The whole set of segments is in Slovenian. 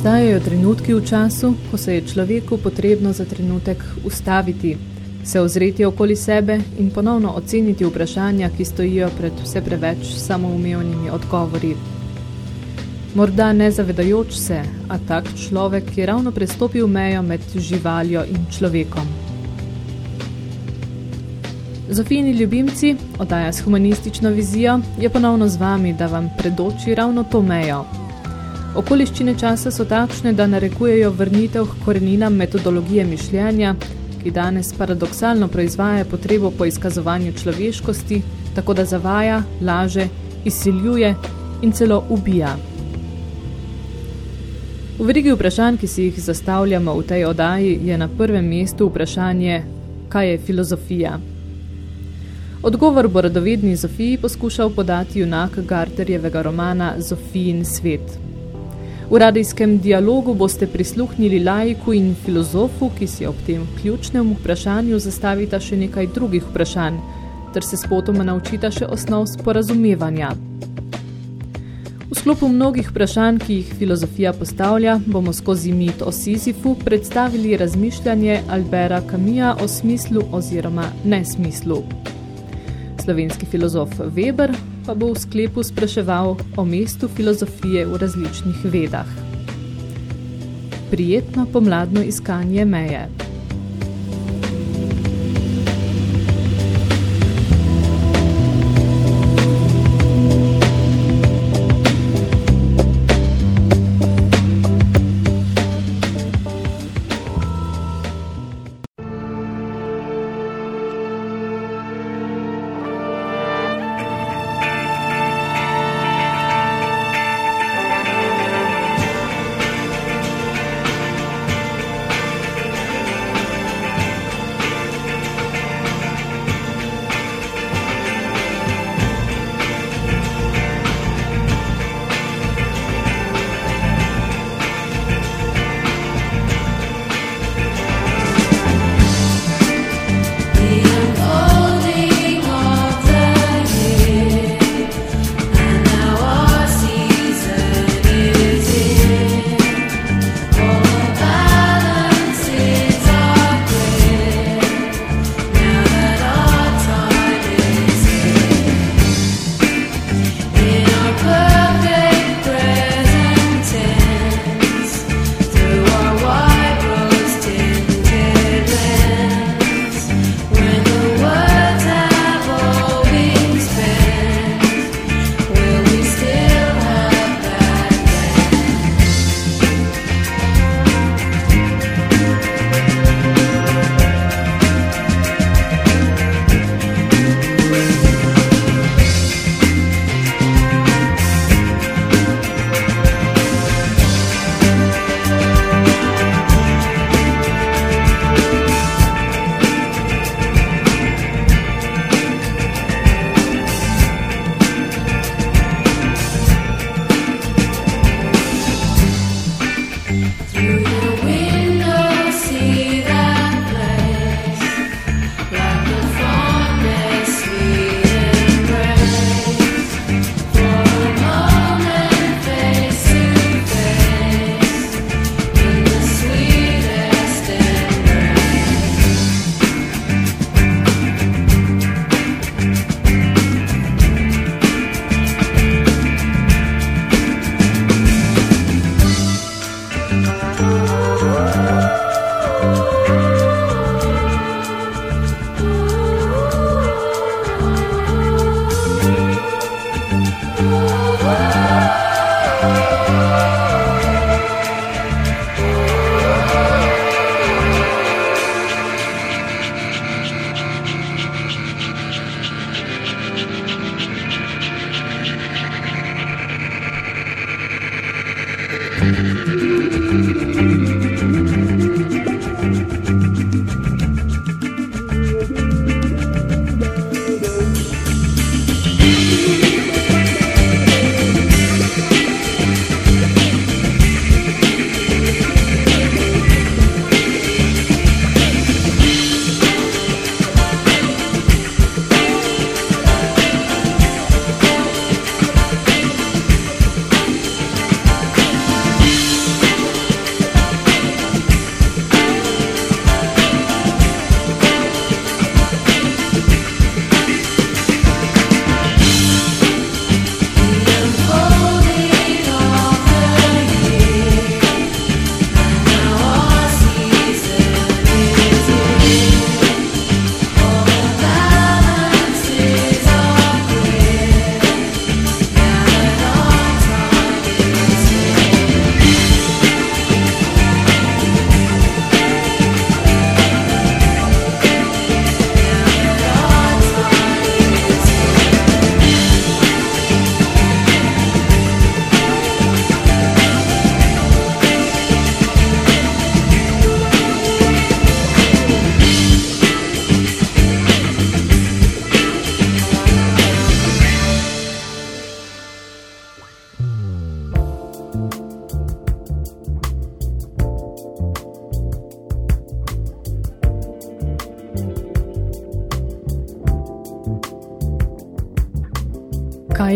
Obstajajo trenutki v času, ko se je človeku potrebno za trenutek ustaviti, se ozreti okoli sebe in ponovno oceniti vprašanja, ki stojijo pred vse preveč samoumevnimi odgovori. Morda ne zavedajoč se, a tak človek je ravno prestopil mejo med živaljo in človekom. Zofijini ljubimci, oddaja s humanistično vizijo, je ponovno z vami, da vam predoči ravno to mejo – Okoliščine časa so takšne, da narekujejo vrnitev k koreninam metodologije mišljenja, ki danes paradoksalno proizvaja potrebo po izkazovanju človeškosti, tako da zavaja, laže, izsiljuje in celo ubija. V verigi vprašanj, ki si jih zastavljamo v tej odaji, je na prvem mestu vprašanje, kaj je filozofija. Odgovor bo radovedni Zofiji poskušal podati junak Garterjevega romana Zofijin svet – V radijskem dialogu boste prisluhnili laiku in filozofu, ki si ob tem ključnem vprašanju zastavita še nekaj drugih vprašanj, ter se spotoma naučita še osnov sporazumevanja. V sklopu mnogih vprašanj, ki jih filozofija postavlja, bomo skozi mit o Sizifu predstavili razmišljanje Albera Camilla o smislu oziroma nesmislu. Slovenski filozof Weber pa bo v sklepu spraševal o mestu filozofije v različnih vedah. Prijetno pomladno iskanje meje.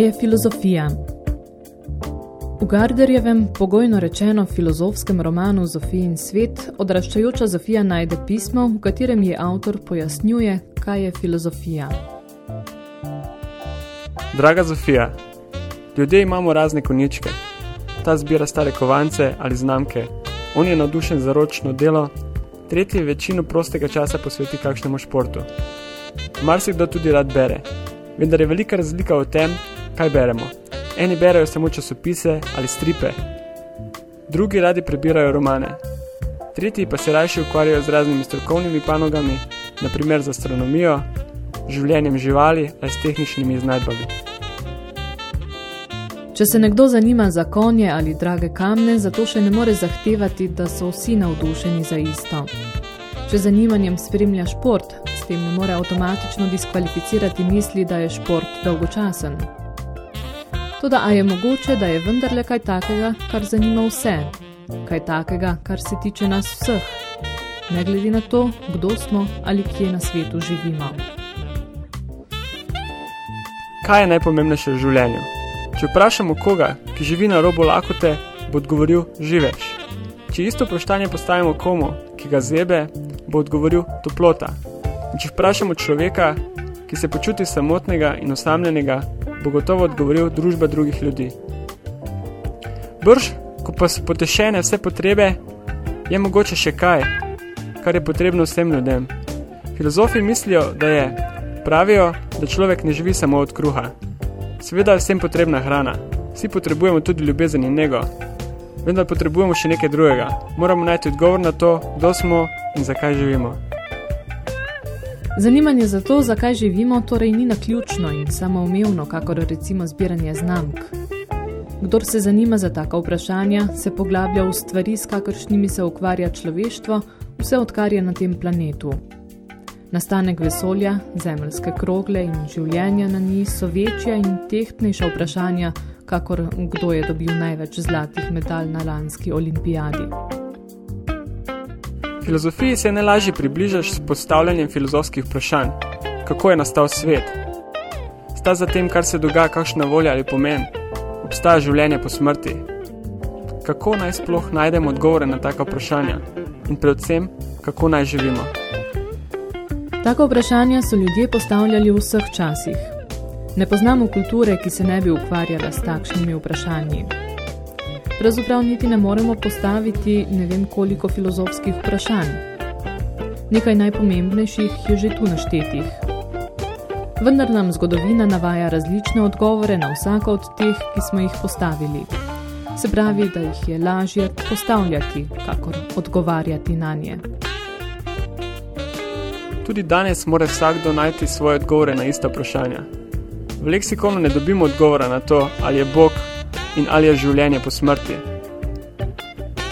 Je filozofija? V Garderjevem, pogojno rečeno filozofskem romanu Zofijin svet, odraščajoča Zofija najde pismo, v katerem je avtor pojasnjuje, kaj je filozofija. Draga Zofija, ljudje imamo razne konjičke. Ta zbira stare kovance ali znamke. On je navdušen za ročno delo, tretji večino prostega časa posveti kakšnemu športu. Marsikdo tudi rad bere, vendar je velika razlika v tem, kaj beremo. Eni berajo samo časopise ali stripe, drugi radi prebirajo romane, tretji pa se rajši ukvarjajo z raznimi strokovnimi panogami, naprimer z astronomijo, življenjem živali ali s tehničnimi iznajdbami. Če se nekdo zanima za konje ali drage kamne, zato še ne more zahtevati, da so vsi navdušeni za isto. Če zanimanjem spremlja šport, s tem ne more avtomatično diskvalificirati misli, da je šport dolgočasen. Toda a je mogoče, da je vendarle kaj takega, kar zanima vse? Kaj takega, kar se tiče nas vseh? Ne glede na to, kdo smo ali kje na svetu živimo. Kaj je najpomembnejše v življenju? Če vprašamo koga, ki živi na robu lakote, bo odgovoril živeš. Če isto vprašanje postavimo komu, ki ga zebe, bo odgovoril toplota. In če vprašamo človeka, ki se počuti samotnega in osamljenega, bo gotovo odgovoril družba drugih ljudi. Brž, ko pa so potešene vse potrebe, je mogoče še kaj, kar je potrebno vsem ljudem. Filozofi mislijo, da je, pravijo, da človek ne živi samo od kruha. Seveda je vsem potrebna hrana, vsi potrebujemo tudi ljubezen in nego, vendar potrebujemo še nekaj drugega. Moramo najti odgovor na to, kdo smo in zakaj živimo. Zanimanje za to, zakaj živimo, torej ni naključno in samoumevno, kakor recimo zbiranje znamk. Kdor se zanima za taka vprašanja, se poglablja v stvari, s kakršnimi se ukvarja človeštvo, vse odkar je na tem planetu. Nastanek vesolja, zemljske krogle in življenja na njih so večja in tehtnejša vprašanja, kakor kdo je dobil največ zlatih medalj na lanski olimpijadi. Filozofiji se najlažje približaš s postavljanjem filozofskih vprašanj. Kako je nastal svet? Sta za tem, kar se dogaja, kakšna volja ali pomen? Obstaja življenje po smrti? Kako naj sploh najdemo odgovore na taka vprašanja? In predvsem, kako naj živimo? Tako vprašanja so ljudje postavljali v vseh časih. Ne poznamo kulture, ki se ne bi ukvarjala s takšnimi vprašanji. Pravzaprav niti ne moremo postaviti ne vem koliko filozofskih vprašanj. Nekaj najpomembnejših je že tu naštetih. Vendar nam zgodovina navaja različne odgovore na vsako od teh, ki smo jih postavili. Se pravi, da jih je lažje postavljati, kakor odgovarjati na nje. Tudi danes mora vsakdo najti svoje odgovore na ista vprašanja. V leksikonu ne dobimo odgovora na to, ali je Bog in ali je življenje po smrti.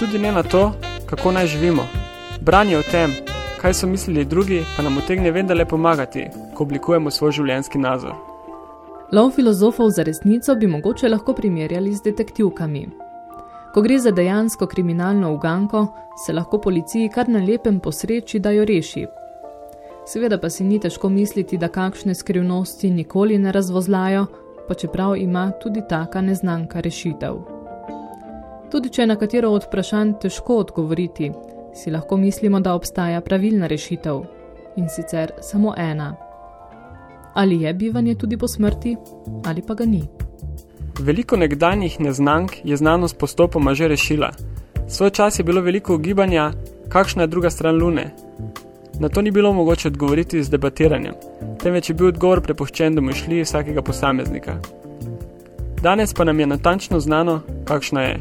tudi ne na to, kako naj živimo. Branje o tem, kaj so mislili drugi, pa nam utegne vendarle pomagati, ko oblikujemo svoj življenjski nazor. Lov filozofov za resnico bi mogoče lahko primerjali z detektivkami. Ko gre za dejansko kriminalno uganko, se lahko policiji kar na lepem posreči, da jo reši. Seveda pa si ni težko misliti, da kakšne skrivnosti nikoli ne razvozlajo, pa čeprav ima tudi taka neznanka rešitev. Tudi če je na katero od vprašanj težko odgovoriti, si lahko mislimo, da obstaja pravilna rešitev in sicer samo ena. Ali je bivanje tudi po smrti, ali pa ga ni. Veliko nekdanjih neznank je znanost postopoma že rešila. Svoj čas je bilo veliko ugibanja, kakšna je druga stran Lune. Na to ni bilo mogoče odgovoriti z debatiranjem, temveč je bil odgovor prepuščen domišljiji vsakega posameznika. Danes pa nam je natančno znano, kakšna je.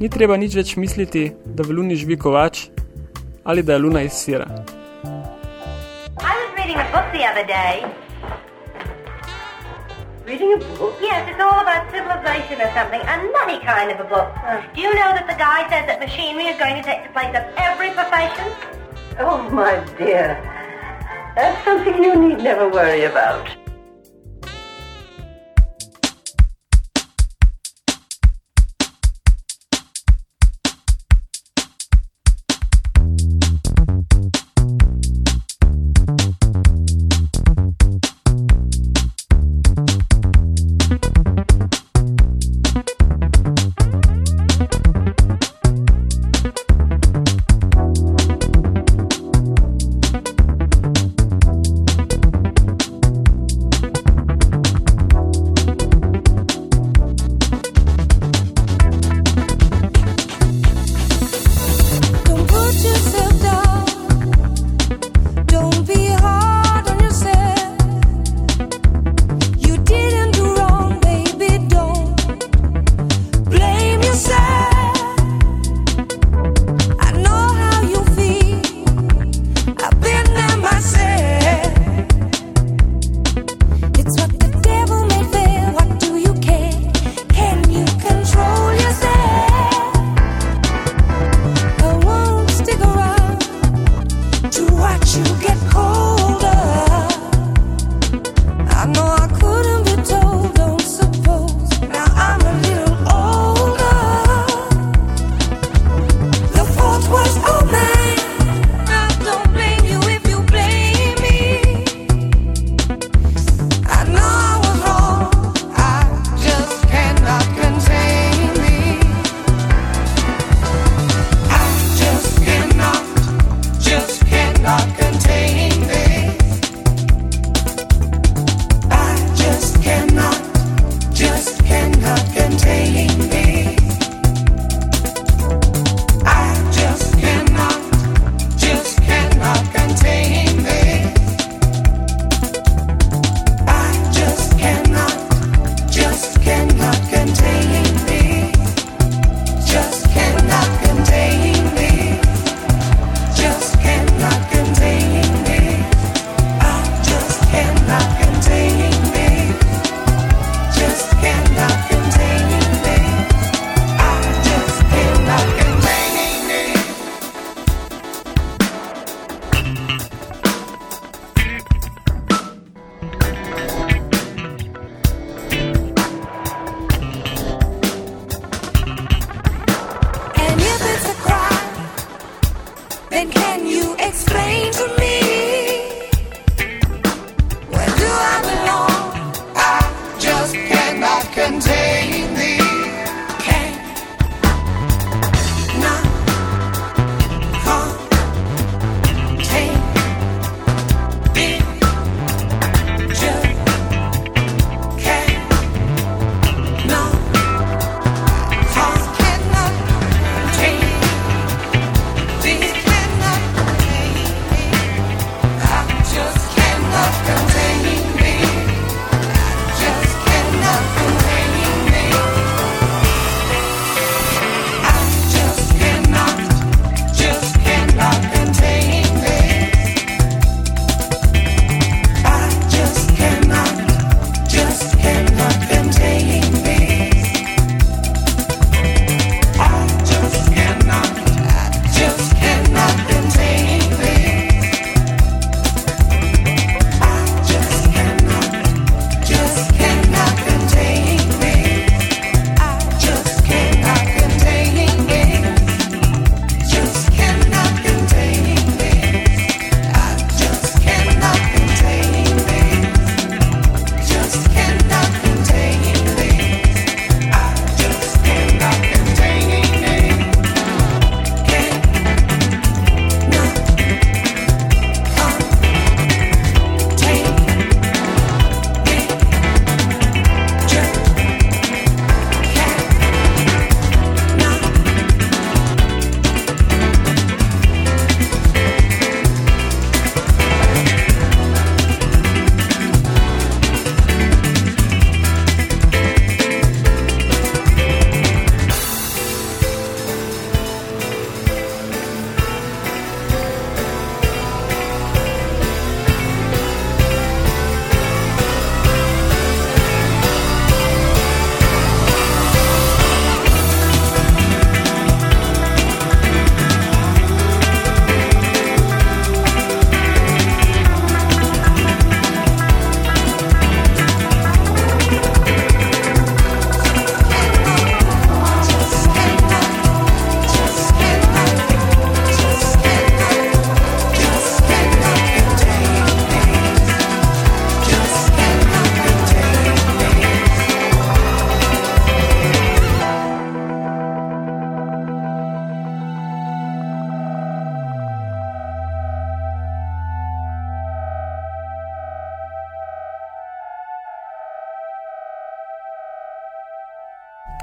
Ni treba nič več misliti, da v Luni živi kovač ali da je Luna iz sira. I was reading a book the other day. Reading a book? Yes, it's all about civilization or something. A nutty kind of a book. Do you know that the guy says that machinery is going to take the place of every profession? Oh, my dear. That's something you need never worry about.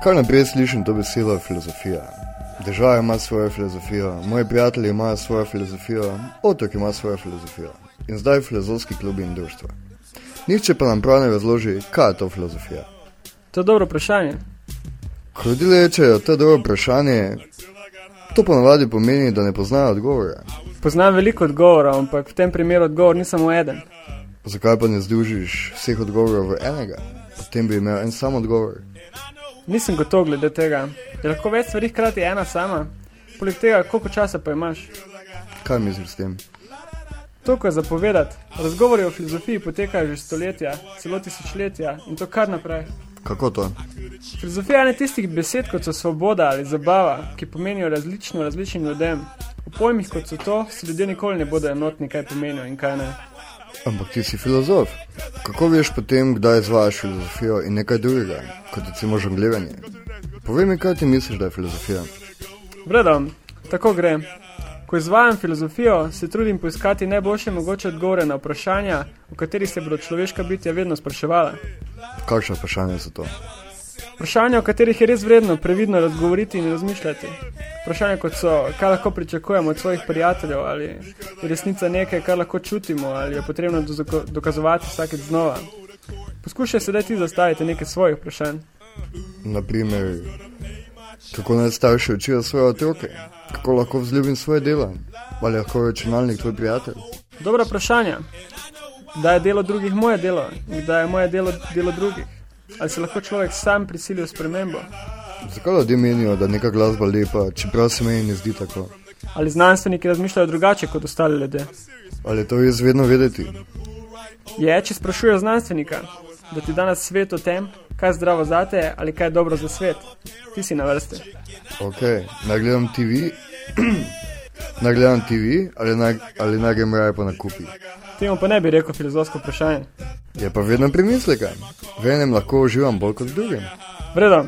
Kar naprej slišim to besedo filozofija. Država ima svojo filozofijo, moji prijatelji imajo svojo filozofijo, otok ima svojo filozofijo in zdaj filozofski klubi in društva. Nihče pa nam prav ne razloži, kaj je to filozofija. To je dobro vprašanje. Ko ljudje rečejo, to je dobro vprašanje, to ponavadi pomeni, da ne poznajo odgovora. Poznam veliko odgovorov, ampak v tem primeru odgovor ni samo eden. Zakaj pa ne združiš vseh odgovorov v enega? Potem bi imel en sam odgovor. Nisem gotov glede tega. Je lahko več stvari hkrati ena sama. Poleg tega, koliko časa pa imaš? Kaj misliš s tem? To, ko je zapovedati. Razgovori o filozofiji potekajo že stoletja, celo tisočletja in to kar naprej. Kako to? Filozofija je ena tistih besed, kot so svoboda ali zabava, ki pomenijo različno različnim ljudem. V pojmih, kot so to, si ljudje nikoli ne bodo enotni, kaj pomenijo in kaj ne. Ampak ti si filozof. Kako veš potem, kdaj izvajaš filozofijo in nekaj drugega, kot recimo žongliranje? Povej mi, kaj ti misliš, da je filozofija? Vredo, tako gre. Ko izvajam filozofijo, se trudim poiskati najboljše mogoče odgovore na vprašanja, o katerih se bodo človeška bitja vedno spraševala. Kakšno vprašanje so to? Vprašanja, o katerih je res vredno previdno razgovoriti in razmišljati. Vprašanja kot so, kaj lahko pričakujemo od svojih prijateljev, ali je resnica nekaj, kar lahko čutimo, ali je potrebno dokazovati vsakeč znova. Poskušaj sedaj ti zastaviti nekaj svojih vprašanj. Naprimer, kako naj starši učijo svoje otroke? Kako lahko vzljubim svoje delo? Ali lahko računalnik tvoj prijatelj? Dobra vprašanja. Kdaj je delo drugih moje delo? Kdaj je moje delo delo drugih? Ali se lahko človek sam prisili v spremembo? Zakaj ljudje menijo, da je neka glasba lepa, čeprav se meni ne zdi tako? Ali znanstveniki razmišljajo drugače kot ostali ljudje? Ali je to res vedno vedeti? Je, če sprašujejo znanstvenika, da ti danes svet o tem, kaj je zdravo zate ali kaj je dobro za svet. Ti si na vrsti. Ok, naj gledam TV, naj gledam TV ali naj, ali naj grem raje po nakupi. Temu pa ne bi rekel filozofsko vprašanje. Je pa vedno premisleka. V enem lahko uživam bolj kot v drugem. Vredo,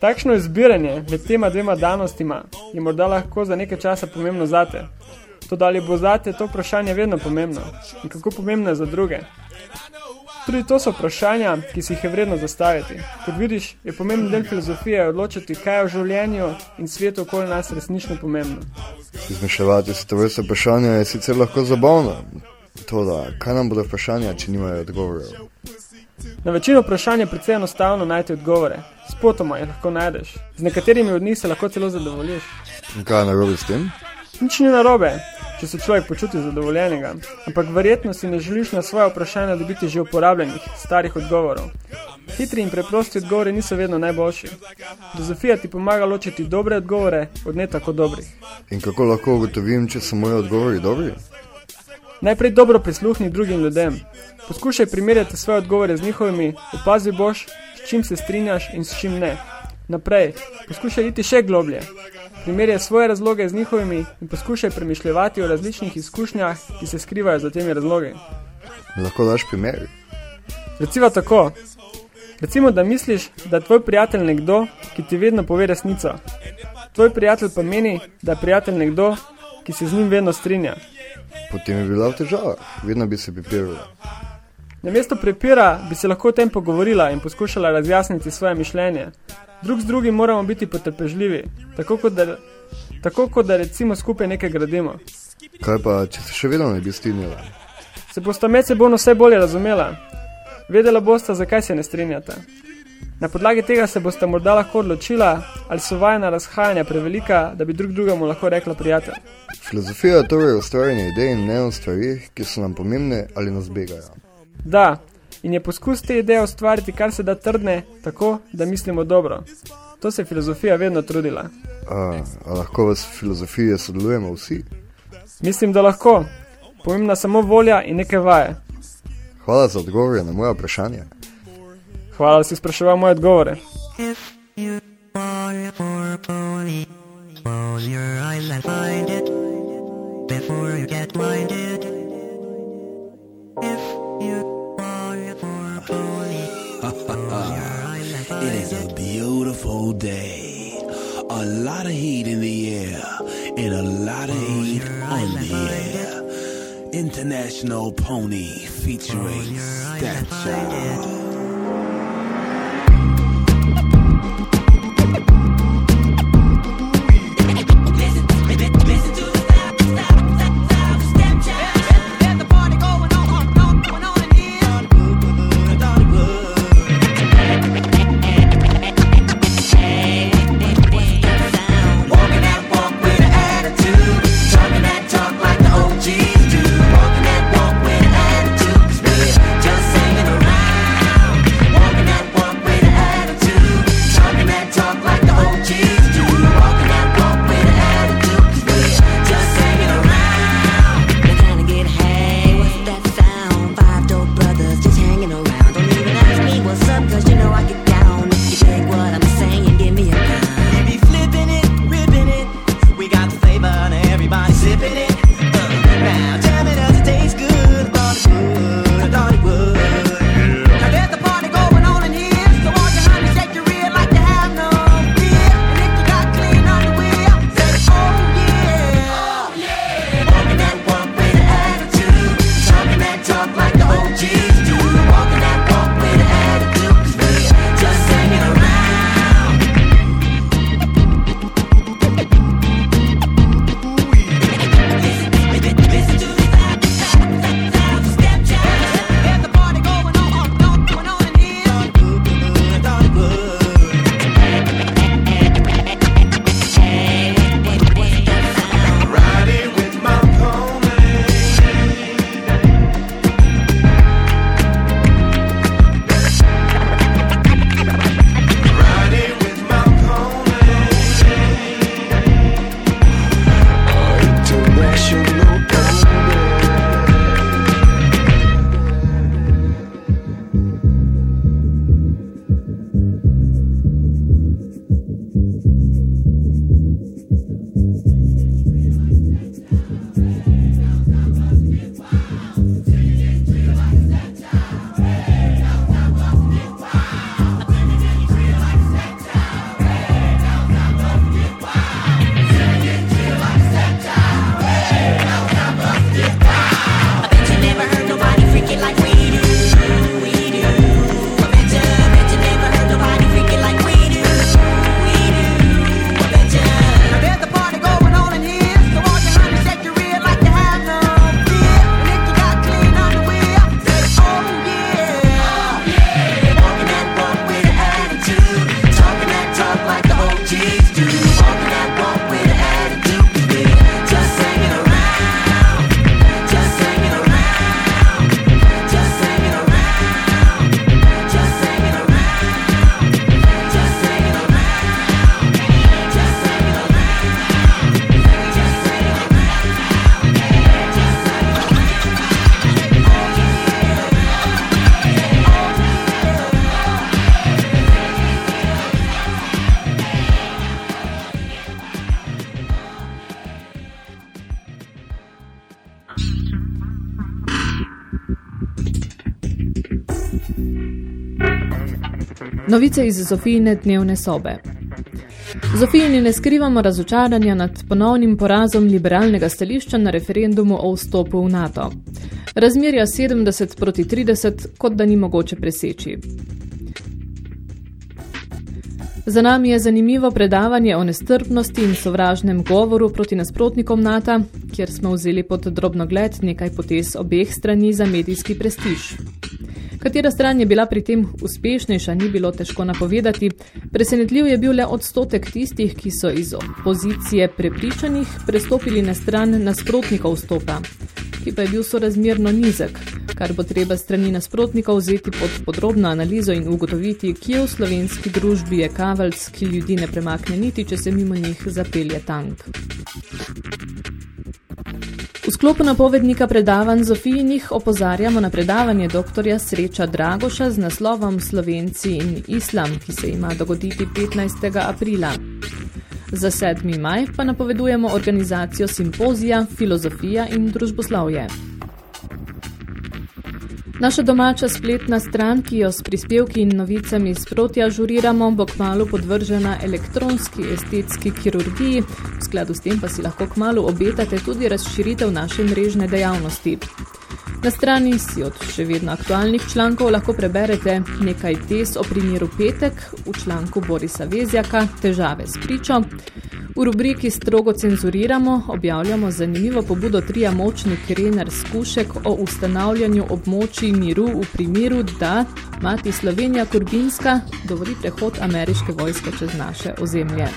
takšno izbiranje med tema dvema danostima je morda lahko za nekaj časa pomembno zate. To, da ali bo zate to vprašanje vedno pomembno in kako pomembno je za druge. Tudi to so vprašanja, ki si jih je vredno zastaviti. Kot vidiš, je pomemben del filozofije odločiti, kaj je v življenju in svetu okoli nas resnično pomembno. Izmišljati si to vrste vprašanja je sicer lahko zabavno. Toda, kaj nam bodo vprašanja, če nimajo odgovorov? Na večino vprašanj je precej enostavno najti odgovore. Spotoma jih lahko najdeš. Z nekaterimi od njih se lahko celo zadovoljiš. In kaj je narobe s tem? Nič ni narobe, če se človek počuti zadovoljenega, ampak verjetno si ne želiš na svoje vprašanja dobiti že uporabljenih, starih odgovorov. Hitri in preprosti odgovori niso vedno najboljši. Filozofija ti pomaga ločiti dobre odgovore od ne tako dobrih. In kako lahko ugotovim, če so moji odgovori dobri? Najprej dobro prisluhni drugim ljudem. Poskušaj primerjati svoje odgovore z njihovimi, opazi boš, s čim se strinjaš in s čim ne. Naprej, poskušaj iti še globlje. Primerjaj svoje razloge z njihovimi in poskušaj premišljati o različnih izkušnjah, ki se skrivajo za temi razlogi. Mi lahko daš primer? Recimo tako. Recimo, da misliš, da je tvoj prijatelj nekdo, ki ti vedno pove resnico. Tvoj prijatelj pa meni, da je prijatelj nekdo, ki se z njim vedno strinja. Potem je bila v težavah, vedno bi se pripirala. Namesto prepira bi se lahko o tem pogovorila in poskušala razjasniti svoje mišljenje. Drug z drugim moramo biti potrpežljivi, tako kot da, tako kot da recimo skupaj nekaj gradimo. Kaj pa, če se še vedno ne bi strinjala? Se bosta medsebojno vse bolje razumela. Vedela bosta, zakaj se ne strinjata. Na podlagi tega se bosta morda lahko odločila, ali so vajna razhajanja prevelika, da bi drug drugemu lahko rekla prijatelj. Filozofija je torej ustvarjanje idej in mnen o stvarih, ki so nam pomembne ali nas begajo. Da, in je poskus te ideje ustvariti kar se da trdne, tako da mislimo dobro. To se je filozofija vedno trudila. A, a lahko v filozofiji sodelujemo vsi? Mislim, da lahko. Pomembna samo volja in neke vaje. Hvala za odgovore na moja vprašanja. Hvala da si spraševal moje odgovore. It is a beautiful day. A lot of heat in the air, and a lot of heat on the air. International Pony featuring Stepchild. Novice iz Zofijine dnevne sobe. Zofijini ne skrivamo razočaranja nad ponovnim porazom liberalnega stališča na referendumu o vstopu v NATO. Razmerja 70 proti 30, kot da ni mogoče preseči. Za nami je zanimivo predavanje o nestrpnosti in sovražnem govoru proti nasprotnikom NATO, kjer smo vzeli pod drobnogled nekaj potez obeh strani za medijski prestiž. Katera stran je bila pri tem uspešnejša, ni bilo težko napovedati. Presenetljiv je bil le odstotek tistih, ki so iz opozicije prepričanih prestopili na stran nasprotnikov vstopa, ki pa je bil sorazmerno nizek, kar bo treba strani nasprotnikov vzeti pod podrobno analizo in ugotoviti, kje v slovenski družbi je kavelc, ki ljudi ne premakne niti, če se mimo njih zapelje tank. V sklopu napovednika predavanj Zofijinih opozarjamo na predavanje doktorja Sreča Dragoša z naslovom Slovenci in Islam, ki se ima dogoditi 15. aprila. Za 7. maj pa napovedujemo organizacijo simpozija Filozofija in družboslovje. Naša domača spletna stran, ki jo s prispevki in novicami sproti ažuriramo, bo kmalu podvržena elektronski estetski kirurgiji, v skladu s tem pa si lahko kmalu obetate tudi razširitev naše mrežne dejavnosti. Na strani si od še vedno aktualnih člankov lahko preberete nekaj tes o primeru Petek v članku Borisa Vezjaka Težave s pričo, V rubriki Strogo cenzuriramo objavljamo zanimivo pobudo trija močni krener skušek o ustanavljanju območij miru v primeru, da mati Slovenija Kurbinska dovoli prehod ameriške vojske čez naše ozemlje.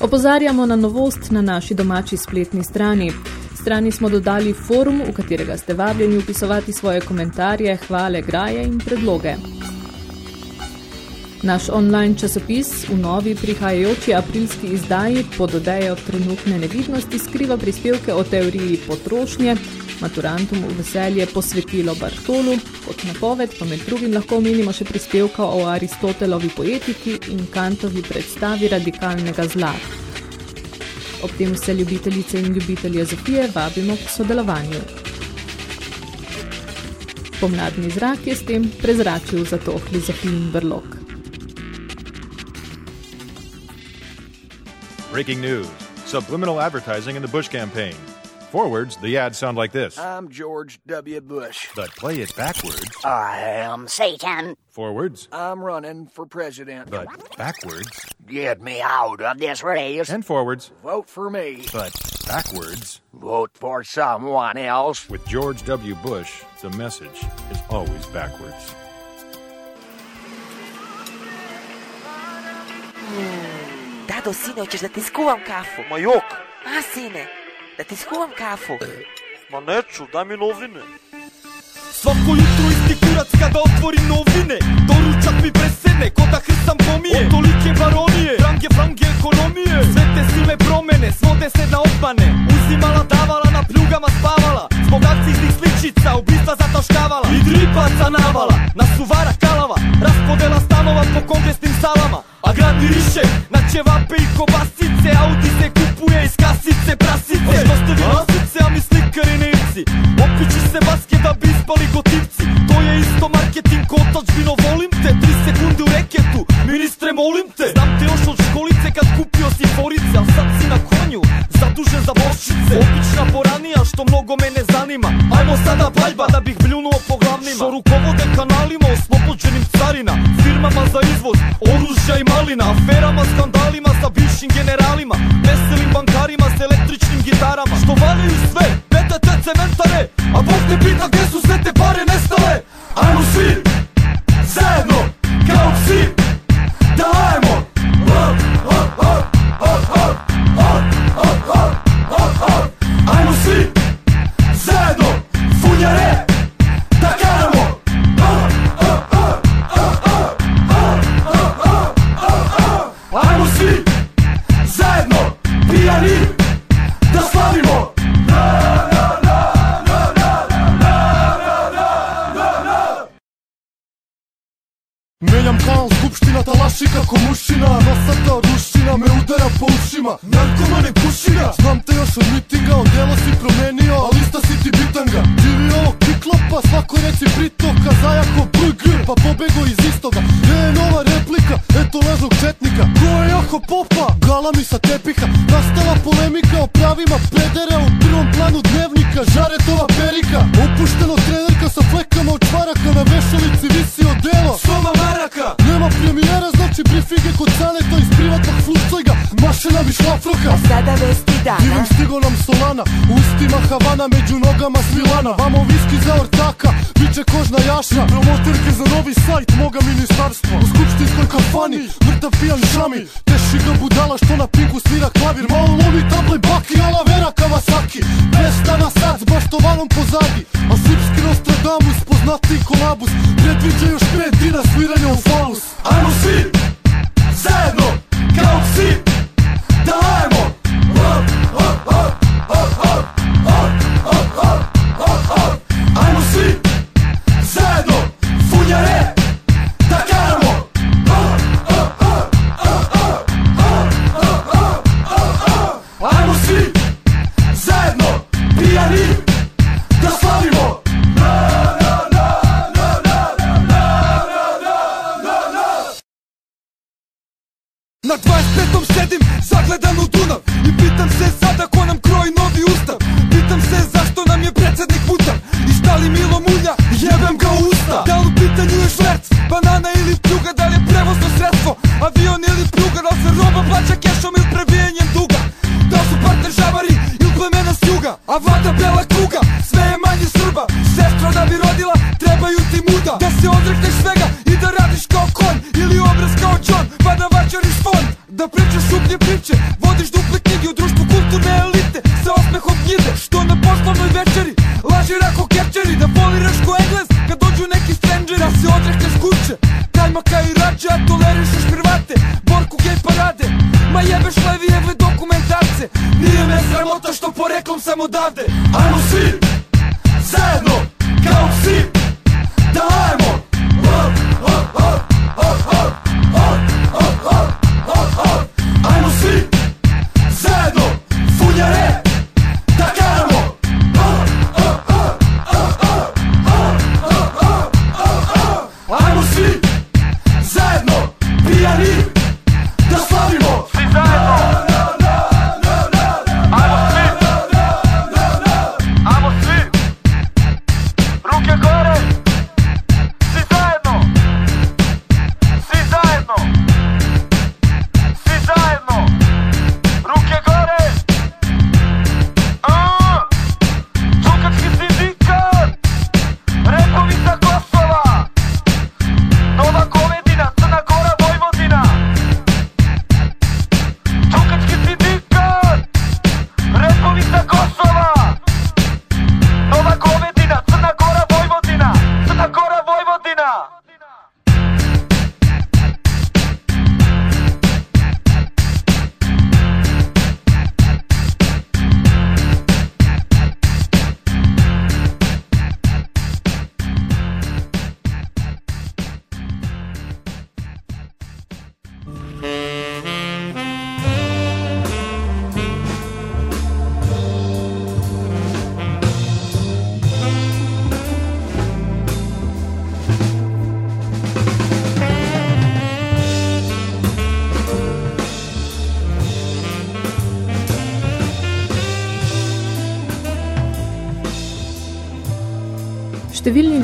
Opozarjamo na novost na naši domači spletni strani. Strani smo dodali forum, v katerega ste vabljeni upisovati svoje komentarje, hvale, graje in predloge. Naš online časopis v novi prihajajoči aprilski izdaji pod odejo trenutne nevidnosti skriva prispevke o teoriji potrošnje, maturantum v veselje posvetilo Bartolu, kot napoved pa med drugim lahko omenimo še prispevka o Aristotelovi poetiki in Kantovi predstavi radikalnega zla. Ob tem vse ljubiteljice in ljubitelje Zofije vabimo k sodelovanju. Pomladni zrak je s tem prezračil zatohli Zofijin brlog. Breaking news subliminal advertising in the Bush campaign. Forwards, the ads sound like this. I'm George W. Bush. But play it backwards. I am Satan. Forwards. I'm running for president. But backwards. Get me out of this race. And forwards. Vote for me. But backwards. Vote for someone else. With George W. Bush, the message is always backwards. Dado, sine, hoćeš da ti skuvam kafu? Ma jok! A, ah, sine, da ti skuvam kafu? Ma neću, daj mi novine. Svako jutro Ти курац да отвори новине Доручат ми през себе, ко да хрсам помије. Од толике бароние, франге франге економије. Свете си ме промене, своде се на обмане. Узимала, давала, на плюгама спавала. Због си сличица, убиства заташкавала И дрипа паца навала, на сувара калава. Расподела станова по конгресним салама. А град рише, на чевапе и кобасице. Ауди се купуе из касице прасице. Што сте ви носице, ами сликари немци. Опичи се баске да би испали готивци je isto marketing, kotačbino volim te. Tri sekunde u reketu, ministre molim te. Znam te još od školice kad kupio si forice sad si na konju, zadužen za borčice Obična boranija što mnogo mene zanima. Ajmo sada paljba da bih bljunuo po glavnima. Što rukovode kanalima oslobođenim carina. Firmama za izvoz, oružja i malina. Aferama, skandalima sa bivšim generalima. Veselim bankarima s električnim gitarama. Što valjaju sve, PTT cementare A Bog te pita gdje su sve te Svilana Vamo viski za ortaka, biće kožna jaša Promoterke za novi sajt moga ministarstva. U skupštinskoj kafani, mrtav pijan šami Teši ga budala što na pinku svira klavir. Malo lomi table baki, ala vera Kawasaki. Pesta na sad s baštovanom pozadi. A srpski Nostradamus, poznati kolabus. Predviđa još pet dina sviranja u falus Ajmo svi,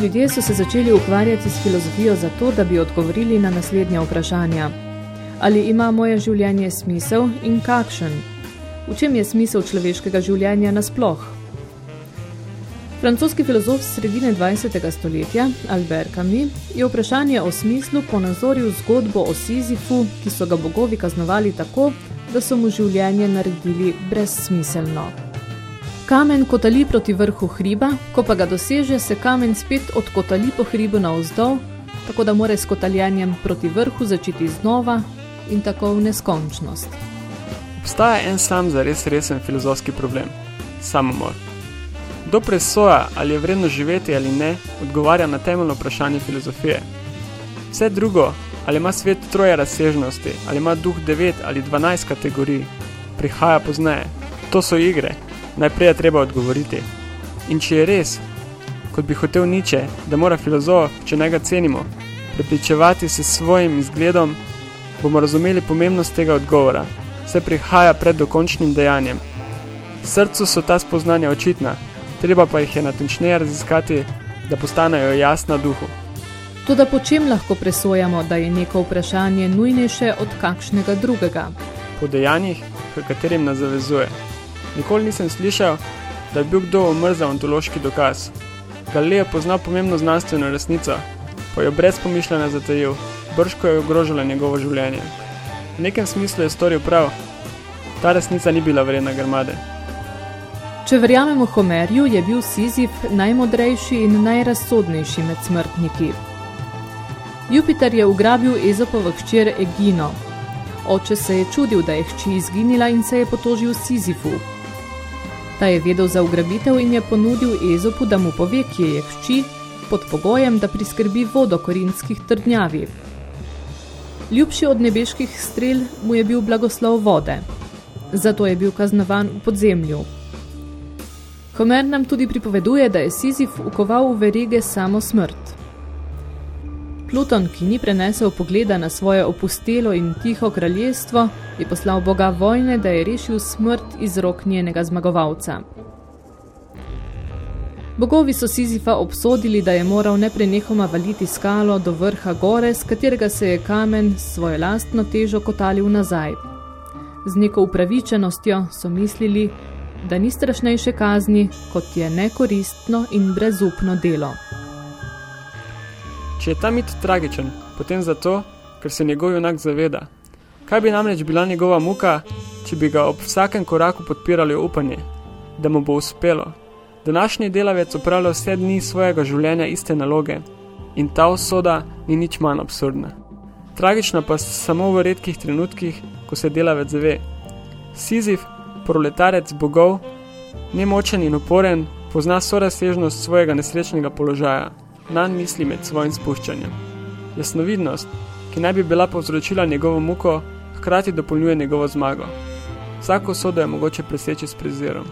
ljudje so se začeli ukvarjati s filozofijo zato, da bi odgovorili na naslednja vprašanja. Ali ima moje življenje smisel in kakšen? V čem je smisel človeškega življenja nasploh? Francoski filozof sredine 20. stoletja, Albert Camus, je vprašanje o smislu ponazoril zgodbo o Sizifu, ki so ga bogovi kaznovali tako, da so mu življenje naredili brezsmiselno. Kamen kotali proti vrhu hriba, ko pa ga doseže, se kamen spet odkotali po hribu navzdol, tako da mora s kotaljanjem proti vrhu začeti znova in tako v neskončnost. Obstaja en sam zares resen filozofski problem – samomor. Kdo presoja, ali je vredno živeti ali ne, odgovarja na temeljno vprašanje filozofije. Vse drugo, ali ima svet troje razsežnosti, ali ima duh 9 ali 12 kategorij, prihaja pozneje. To so igre, najprej je treba odgovoriti. In če je res, kot bi hotel niče, da mora filozof, če ne ga cenimo, prepričevati se s svojim izgledom, bomo razumeli pomembnost tega odgovora, se prihaja pred dokončnim dejanjem. Srcu so ta spoznanja očitna, treba pa jih je natančneje raziskati, da postanejo jasna duhu. Toda po čem lahko presojamo, da je neko vprašanje nujnejše od kakšnega drugega? Po dejanjih, k katerim nas zavezuje. Nikoli nisem slišal, da je bil kdo umr za ontološki dokaz. Galileo pozna pomembno znanstveno resnico, pa jo brez pomišljanja zatajil, brško je ogrožala njegovo življenje. V nekem smislu je storil prav, ta resnica ni bila vredna grmade. Če verjamemo Homerju, je bil Sizif najmodrejši in najrazsodnejši med smrtniki. Jupiter je ugrabil Ezopovo hčer Egino. Oče se je čudil, da je hči izginila in se je potožil Sizifu. Ta je vedel za ugrabitev in je ponudil Ezopu, da mu pove, kje je hči, pod pogojem, da priskrbi vodo korinskih trdnjavi. Ljubši od nebeških strel mu je bil blagoslov vode. Zato je bil kaznovan v podzemlju. Homer nam tudi pripoveduje, da je Sizif ukoval v verige samo smrt. Pluton, ki ni prenesel pogleda na svoje opustelo in tiho kraljestvo, je poslal boga vojne, da je rešil smrt iz rok njenega zmagovalca. Bogovi so Sizifa obsodili, da je moral neprenehoma valiti skalo do vrha gore, z katerega se je kamen svojo lastno težo kotalil nazaj. Z neko upravičenostjo so mislili, da ni strašnejše kazni, kot je nekoristno in brezupno delo. Če je ta mit tragičen, potem zato, ker se njegov junak zaveda. Kaj bi namreč bila njegova muka, če bi ga ob vsakem koraku podpirali upanje, da mu bo uspelo? Današnji delavec upravlja vse dni svojega življenja iste naloge in ta usoda ni nič manj absurdna. Tragična pa samo v redkih trenutkih, ko se delavec zave. Sizif, proletarec bogov, nemočen in uporen, pozna sorazsežnost svojega nesrečnega položaja, nanj misli med svojim spuščanjem. Jasnovidnost, ki naj bi bila povzročila njegovo muko, hkrati dopolnjuje njegovo zmago. Vsako sodo je mogoče preseči s prezirom.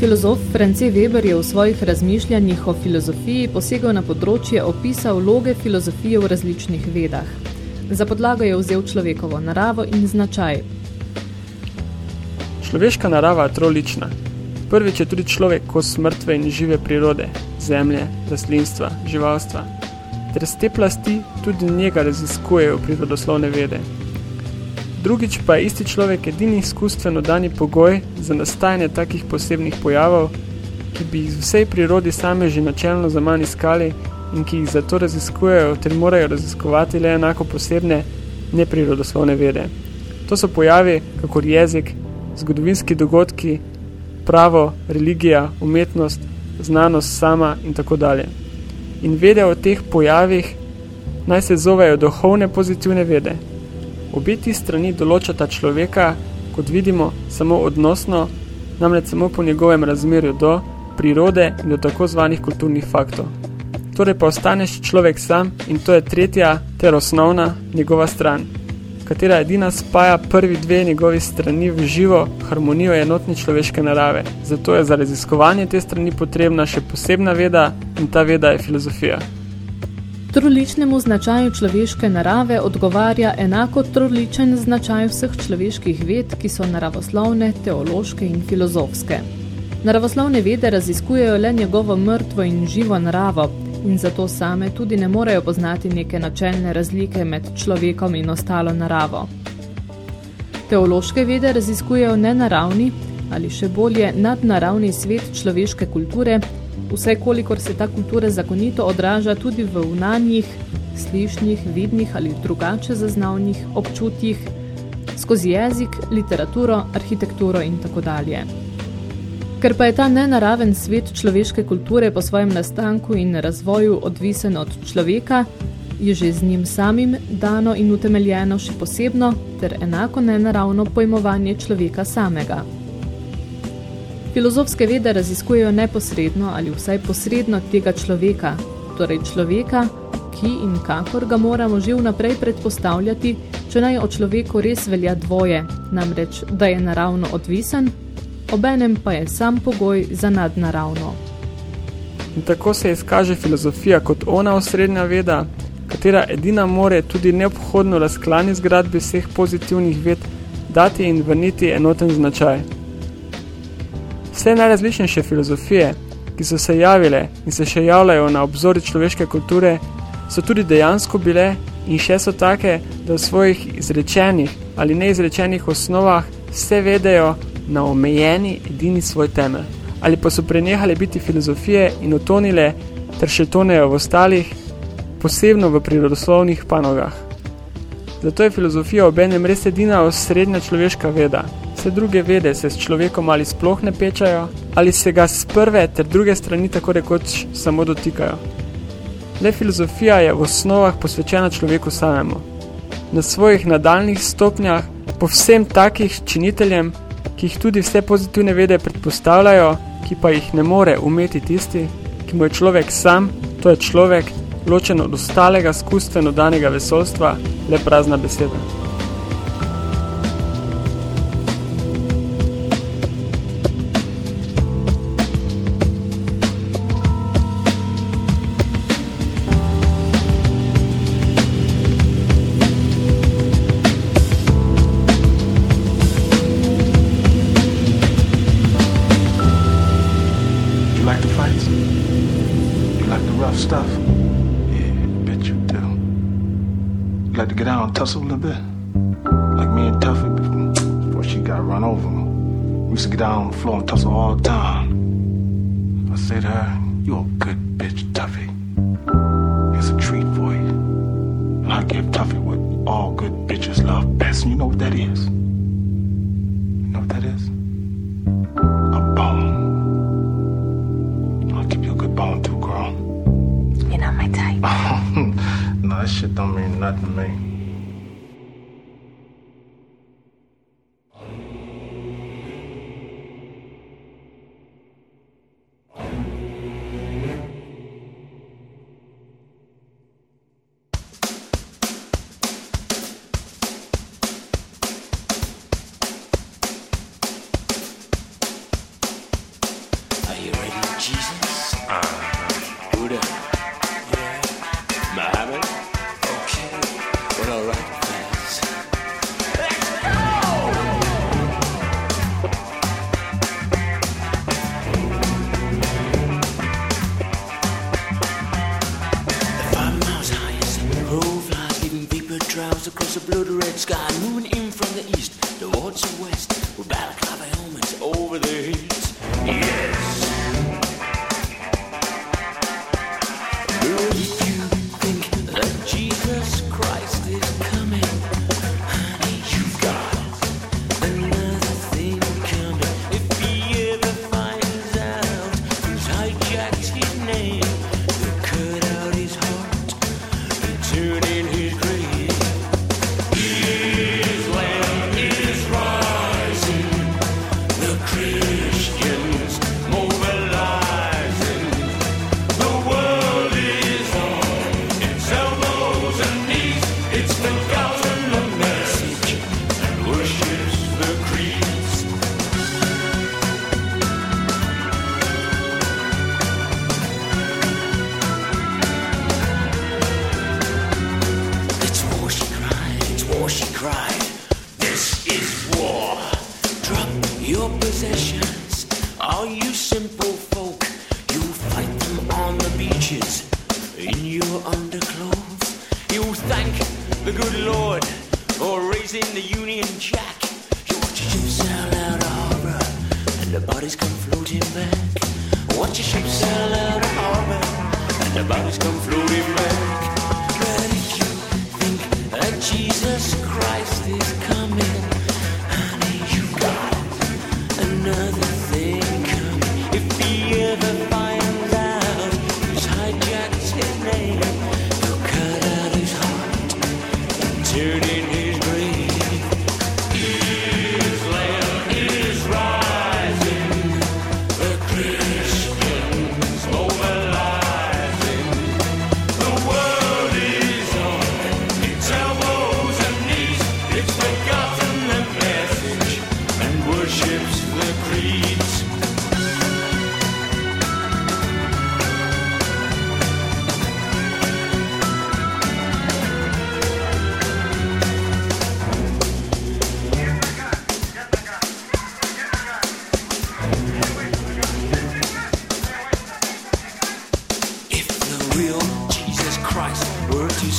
Filozof France Weber je v svojih razmišljanjih o filozofiji posegal na področje opisa vloge filozofije v različnih vedah. Za podlago je vzel človekovo naravo in značaj. Človeška narava je trolična. Prvič je tudi človek kos mrtve in žive prirode, zemlje, rastlinstva, živalstva. Ter z te plasti tudi njega raziskujejo prirodoslovne vede. Drugič pa je isti človek edini izkustveno dani pogoj za nastajanje takih posebnih pojavov, ki bi jih v vsej prirodi same že načelno za manj iskali in ki jih zato raziskujejo ter morajo raziskovati le enako posebne neprirodoslovne vede. To so pojavi, kakor jezik, zgodovinski dogodki, pravo, religija, umetnost, znanost sama in tako dalje. In vede o teh pojavih naj se zovejo duhovne pozitivne vede, Obe ti strani določata človeka, kot vidimo, samo odnosno, namreč samo po njegovem razmerju do prirode in do tako zvanih kulturnih faktov. Torej pa ostaneš človek sam in to je tretja ter osnovna njegova stran, katera edina spaja prvi dve njegovi strani v živo harmonijo enotne človeške narave. Zato je za raziskovanje te strani potrebna še posebna veda in ta veda je filozofija. Troličnemu značaju človeške narave odgovarja enako troličen značaj vseh človeških ved, ki so naravoslovne, teološke in filozofske. Naravoslovne vede raziskujejo le njegovo mrtvo in živo naravo in zato same tudi ne morejo poznati neke načelne razlike med človekom in ostalo naravo. Teološke vede raziskujejo nenaravni ali še bolje nadnaravni svet človeške kulture, vse kolikor se ta kultura zakonito odraža tudi v unanjih, slišnih, vidnih ali drugače zaznavnih občutjih, skozi jezik, literaturo, arhitekturo in tako dalje. Ker pa je ta nenaraven svet človeške kulture po svojem nastanku in razvoju odvisen od človeka, je že z njim samim dano in utemeljeno še posebno ter enako nenaravno pojmovanje človeka samega. Filozofske vede raziskujejo neposredno ali vsaj posredno tega človeka, torej človeka, ki in kakor ga moramo že vnaprej predpostavljati, če naj o človeku res velja dvoje, namreč, da je naravno odvisen, obenem pa je sam pogoj za nadnaravno. In tako se izkaže filozofija kot ona osrednja veda, katera edina more tudi neobhodno razklani zgradbi vseh pozitivnih ved dati in vrniti enoten značaj. Vse najrazličnejše filozofije, ki so se javile in se še javljajo na obzori človeške kulture, so tudi dejansko bile in še so take, da v svojih izrečenih ali neizrečenih osnovah vse vedejo na omejeni edini svoj temelj. Ali pa so prenehali biti filozofije in otonile ter še tonejo v ostalih, posebno v prirodoslovnih panogah. Zato je filozofija obenem res edina osrednja človeška veda, Vse druge vede se s človekom ali sploh ne pečajo, ali se ga z prve ter druge strani tako rekoč samo dotikajo. Le filozofija je v osnovah posvečena človeku samemu. Na svojih nadaljnih stopnjah, povsem takih činiteljem, ki jih tudi vse pozitivne vede predpostavljajo, ki pa jih ne more umeti tisti, ki mu je človek sam, to je človek, ločen od ostalega skustveno danega vesolstva, le prazna beseda. Tussle a little bit. Like me and Tuffy before, before she got run over. We used to get down on the floor and tussle all the time. I said to her, you a good bitch, Tuffy. It's a treat for you. And I give Tuffy what all good bitches love best. And you know what that is? Don't mean nothing to me.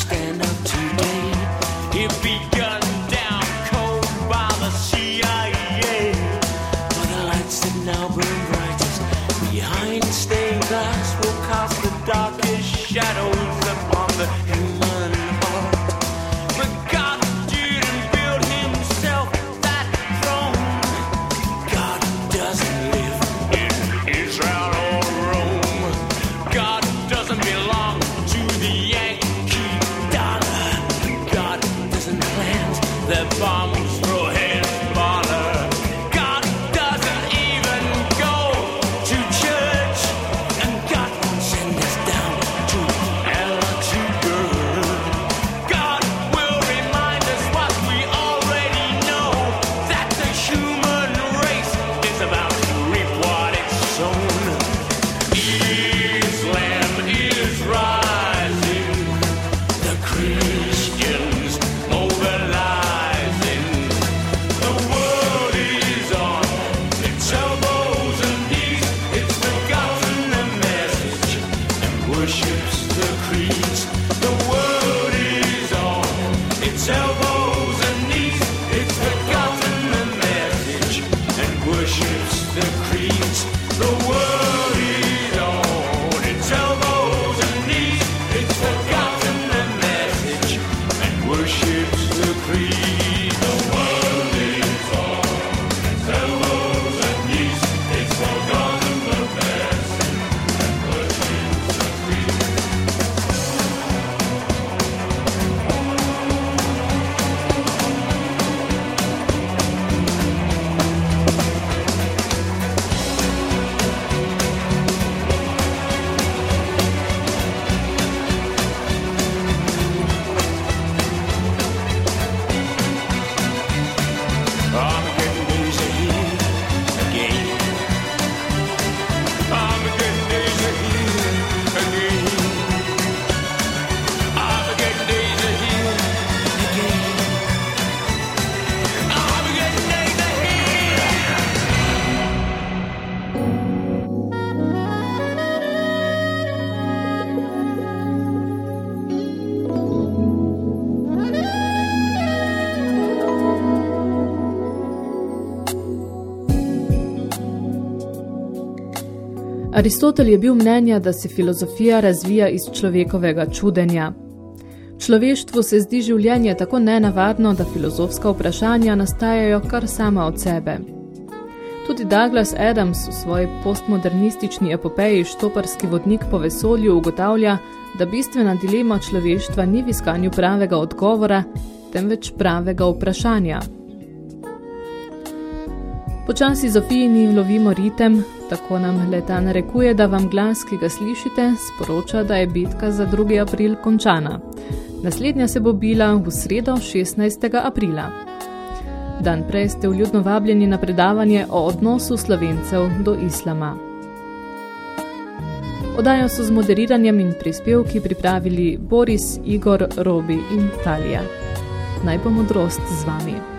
Stand up Aristotel je bil mnenja, da se filozofija razvija iz človekovega čudenja. Človeštvu se zdi življenje tako nenavadno, da filozofska vprašanja nastajajo kar sama od sebe. Tudi Douglas Adams v svoji postmodernistični epopeji Štoparski vodnik po vesolju ugotavlja, da bistvena dilema človeštva ni v iskanju pravega odgovora, temveč pravega vprašanja. Počasi Zofijini lovimo ritem, tako nam leta narekuje, da vam glas, ki ga slišite, sporoča, da je bitka za 2. april končana. Naslednja se bo bila v sredo 16. aprila. Dan prej ste vljudno vabljeni na predavanje o odnosu slovencev do islama. Odajo so z moderiranjem in prispevki pripravili Boris, Igor, Robi in Talija. Naj bo modrost z vami.